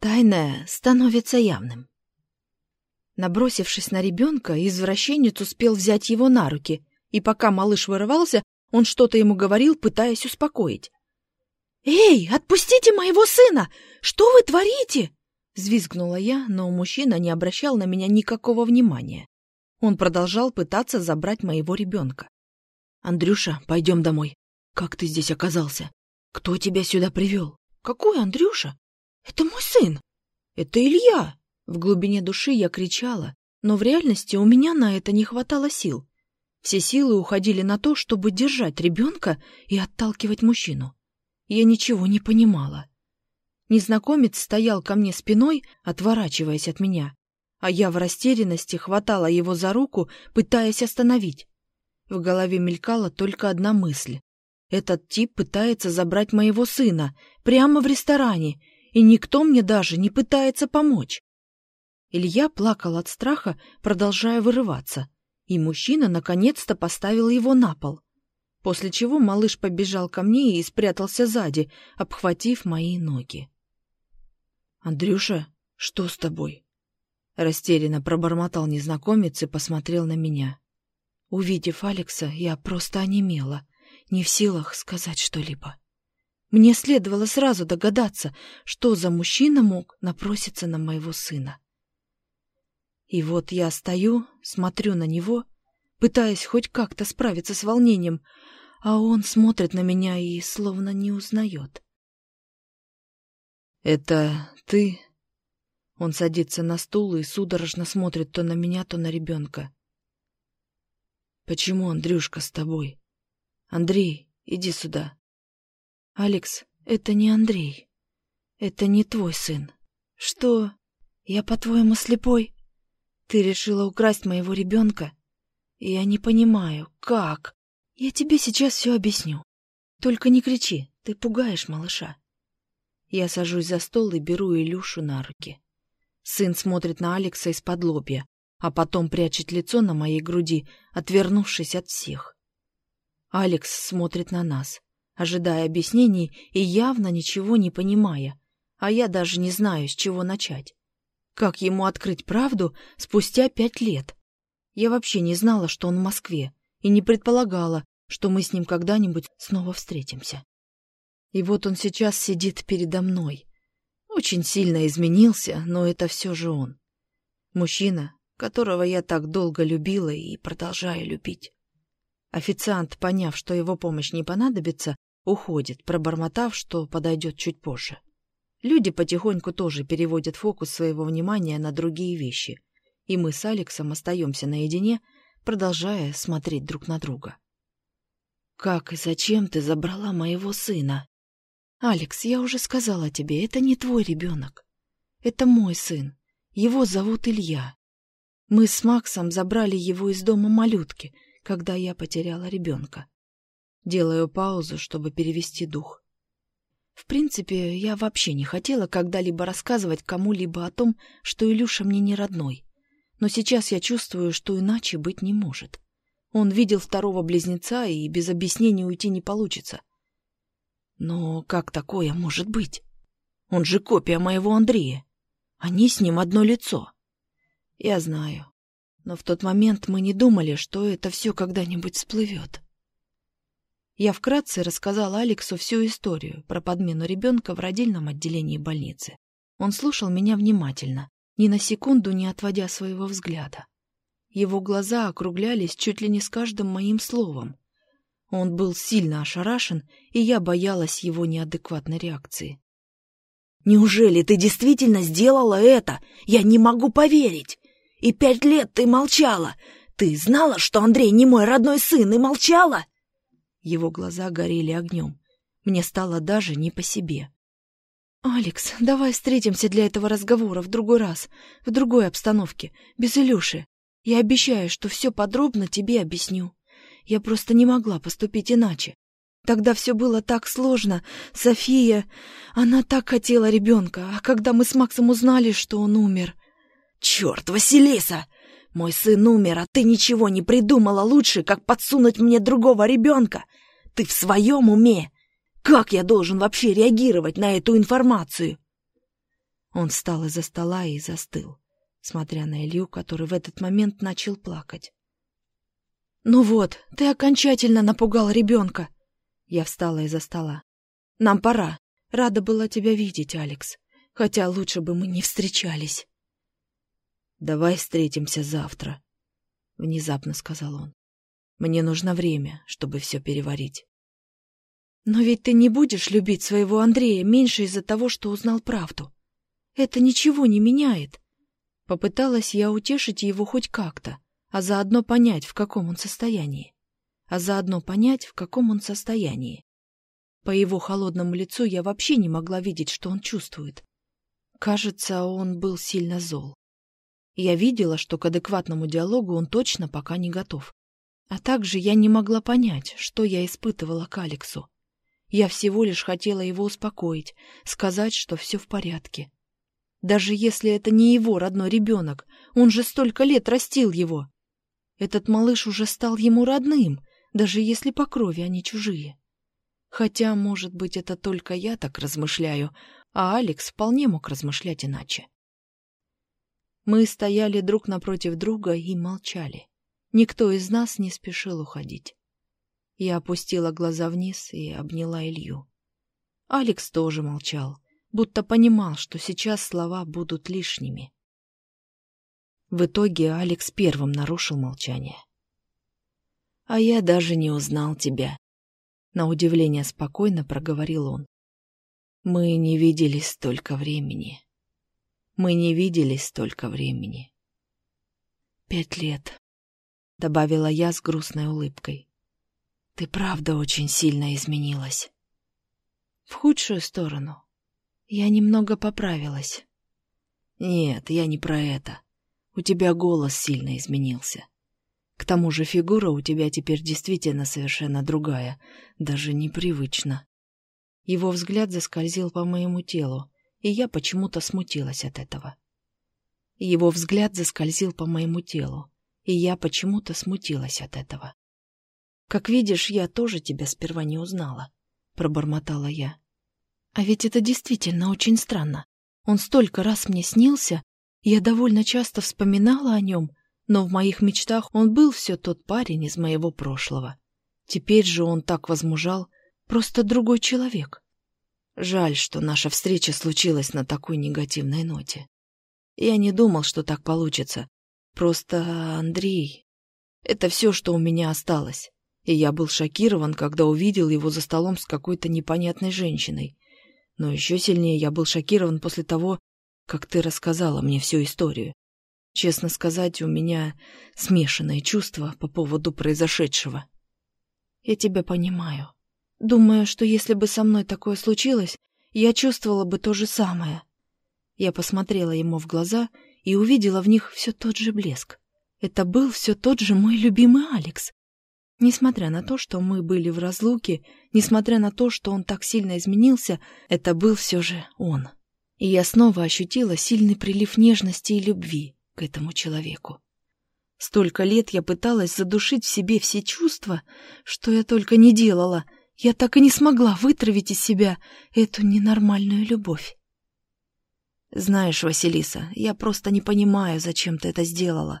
Тайное становится явным. Набросившись на ребенка, извращенец успел взять его на руки, и пока малыш вырывался, он что-то ему говорил, пытаясь успокоить. «Эй, отпустите моего сына! Что вы творите?» Взвизгнула я, но мужчина не обращал на меня никакого внимания. Он продолжал пытаться забрать моего ребенка. «Андрюша, пойдем домой. Как ты здесь оказался? Кто тебя сюда привел?» «Какой Андрюша? Это мой сын! Это Илья!» В глубине души я кричала, но в реальности у меня на это не хватало сил. Все силы уходили на то, чтобы держать ребенка и отталкивать мужчину. Я ничего не понимала. Незнакомец стоял ко мне спиной, отворачиваясь от меня, а я в растерянности хватала его за руку, пытаясь остановить. В голове мелькала только одна мысль. Этот тип пытается забрать моего сына прямо в ресторане, и никто мне даже не пытается помочь. Илья плакал от страха, продолжая вырываться, и мужчина наконец-то поставил его на пол, после чего малыш побежал ко мне и спрятался сзади, обхватив мои ноги. «Андрюша, что с тобой?» Растерянно пробормотал незнакомец и посмотрел на меня. Увидев Алекса, я просто онемела, не в силах сказать что-либо. Мне следовало сразу догадаться, что за мужчина мог напроситься на моего сына. И вот я стою, смотрю на него, пытаясь хоть как-то справиться с волнением, а он смотрит на меня и словно не узнает. «Это ты?» Он садится на стул и судорожно смотрит то на меня, то на ребенка. «Почему Андрюшка с тобой? Андрей, иди сюда». «Алекс, это не Андрей. Это не твой сын. Что? Я, по-твоему, слепой? Ты решила украсть моего ребенка? Я не понимаю, как? Я тебе сейчас все объясню. Только не кричи, ты пугаешь малыша. Я сажусь за стол и беру Илюшу на руки. Сын смотрит на Алекса из-под лобья, а потом прячет лицо на моей груди, отвернувшись от всех. Алекс смотрит на нас, ожидая объяснений и явно ничего не понимая, а я даже не знаю, с чего начать. Как ему открыть правду спустя пять лет? Я вообще не знала, что он в Москве, и не предполагала, что мы с ним когда-нибудь снова встретимся. И вот он сейчас сидит передо мной. Очень сильно изменился, но это все же он. Мужчина, которого я так долго любила и продолжаю любить. Официант, поняв, что его помощь не понадобится, уходит, пробормотав, что подойдет чуть позже. Люди потихоньку тоже переводят фокус своего внимания на другие вещи, и мы с Алексом остаемся наедине, продолжая смотреть друг на друга. «Как и зачем ты забрала моего сына?» «Алекс, я уже сказала тебе, это не твой ребенок. Это мой сын. Его зовут Илья. Мы с Максом забрали его из дома малютки, когда я потеряла ребенка. Делаю паузу, чтобы перевести дух. В принципе, я вообще не хотела когда-либо рассказывать кому-либо о том, что Илюша мне не родной. Но сейчас я чувствую, что иначе быть не может. Он видел второго близнеца, и без объяснений уйти не получится. Но как такое может быть? Он же копия моего Андрея. Они с ним одно лицо. Я знаю. Но в тот момент мы не думали, что это все когда-нибудь всплывет. Я вкратце рассказала Алексу всю историю про подмену ребенка в родильном отделении больницы. Он слушал меня внимательно, ни на секунду не отводя своего взгляда. Его глаза округлялись чуть ли не с каждым моим словом. Он был сильно ошарашен, и я боялась его неадекватной реакции. «Неужели ты действительно сделала это? Я не могу поверить! И пять лет ты молчала! Ты знала, что Андрей не мой родной сын, и молчала?» Его глаза горели огнем. Мне стало даже не по себе. «Алекс, давай встретимся для этого разговора в другой раз, в другой обстановке, без Илюши. Я обещаю, что все подробно тебе объясню». Я просто не могла поступить иначе. Тогда все было так сложно. София, она так хотела ребенка, а когда мы с Максом узнали, что он умер... Черт, Василиса! Мой сын умер, а ты ничего не придумала лучше, как подсунуть мне другого ребенка. Ты в своем уме? Как я должен вообще реагировать на эту информацию? Он встал из-за стола и застыл, смотря на Илью, который в этот момент начал плакать. «Ну вот, ты окончательно напугал ребенка!» Я встала из-за стола. «Нам пора. Рада была тебя видеть, Алекс. Хотя лучше бы мы не встречались». «Давай встретимся завтра», — внезапно сказал он. «Мне нужно время, чтобы все переварить». «Но ведь ты не будешь любить своего Андрея меньше из-за того, что узнал правду. Это ничего не меняет. Попыталась я утешить его хоть как-то, а заодно понять, в каком он состоянии. А заодно понять, в каком он состоянии. По его холодному лицу я вообще не могла видеть, что он чувствует. Кажется, он был сильно зол. Я видела, что к адекватному диалогу он точно пока не готов. А также я не могла понять, что я испытывала к Алексу. Я всего лишь хотела его успокоить, сказать, что все в порядке. Даже если это не его родной ребенок, он же столько лет растил его. Этот малыш уже стал ему родным, даже если по крови они чужие. Хотя, может быть, это только я так размышляю, а Алекс вполне мог размышлять иначе. Мы стояли друг напротив друга и молчали. Никто из нас не спешил уходить. Я опустила глаза вниз и обняла Илью. Алекс тоже молчал будто понимал, что сейчас слова будут лишними. В итоге Алекс первым нарушил молчание. «А я даже не узнал тебя», — на удивление спокойно проговорил он. «Мы не виделись столько времени. Мы не виделись столько времени». «Пять лет», — добавила я с грустной улыбкой. «Ты правда очень сильно изменилась». «В худшую сторону», я немного поправилась. Нет, я не про это. У тебя голос сильно изменился. К тому же фигура у тебя теперь действительно совершенно другая, даже непривычно. Его взгляд заскользил по моему телу, и я почему-то смутилась от этого. Его взгляд заскользил по моему телу, и я почему-то смутилась от этого. «Как видишь, я тоже тебя сперва не узнала», — пробормотала я. А ведь это действительно очень странно. Он столько раз мне снился, я довольно часто вспоминала о нем, но в моих мечтах он был все тот парень из моего прошлого. Теперь же он так возмужал, просто другой человек. Жаль, что наша встреча случилась на такой негативной ноте. Я не думал, что так получится. Просто Андрей... Это все, что у меня осталось. И я был шокирован, когда увидел его за столом с какой-то непонятной женщиной. Но еще сильнее я был шокирован после того, как ты рассказала мне всю историю. Честно сказать, у меня смешанные чувства по поводу произошедшего. Я тебя понимаю. Думаю, что если бы со мной такое случилось, я чувствовала бы то же самое. Я посмотрела ему в глаза и увидела в них все тот же блеск. Это был все тот же мой любимый Алекс. Несмотря на то, что мы были в разлуке, несмотря на то, что он так сильно изменился, это был все же он. И я снова ощутила сильный прилив нежности и любви к этому человеку. Столько лет я пыталась задушить в себе все чувства, что я только не делала. Я так и не смогла вытравить из себя эту ненормальную любовь. Знаешь, Василиса, я просто не понимаю, зачем ты это сделала.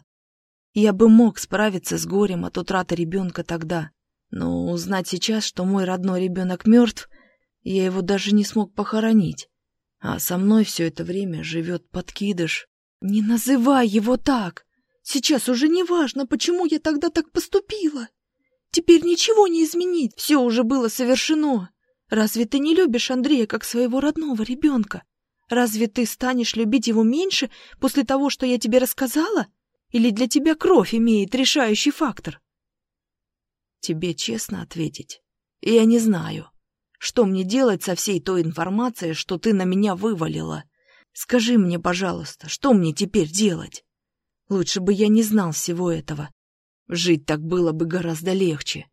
Я бы мог справиться с горем от утраты ребенка тогда, но узнать сейчас, что мой родной ребенок мертв, я его даже не смог похоронить. А со мной все это время живет подкидыш. Не называй его так! Сейчас уже не важно, почему я тогда так поступила. Теперь ничего не изменить, все уже было совершено. Разве ты не любишь Андрея как своего родного ребенка? Разве ты станешь любить его меньше после того, что я тебе рассказала? — или для тебя кровь имеет решающий фактор? Тебе честно ответить? Я не знаю. Что мне делать со всей той информацией, что ты на меня вывалила? Скажи мне, пожалуйста, что мне теперь делать? Лучше бы я не знал всего этого. Жить так было бы гораздо легче.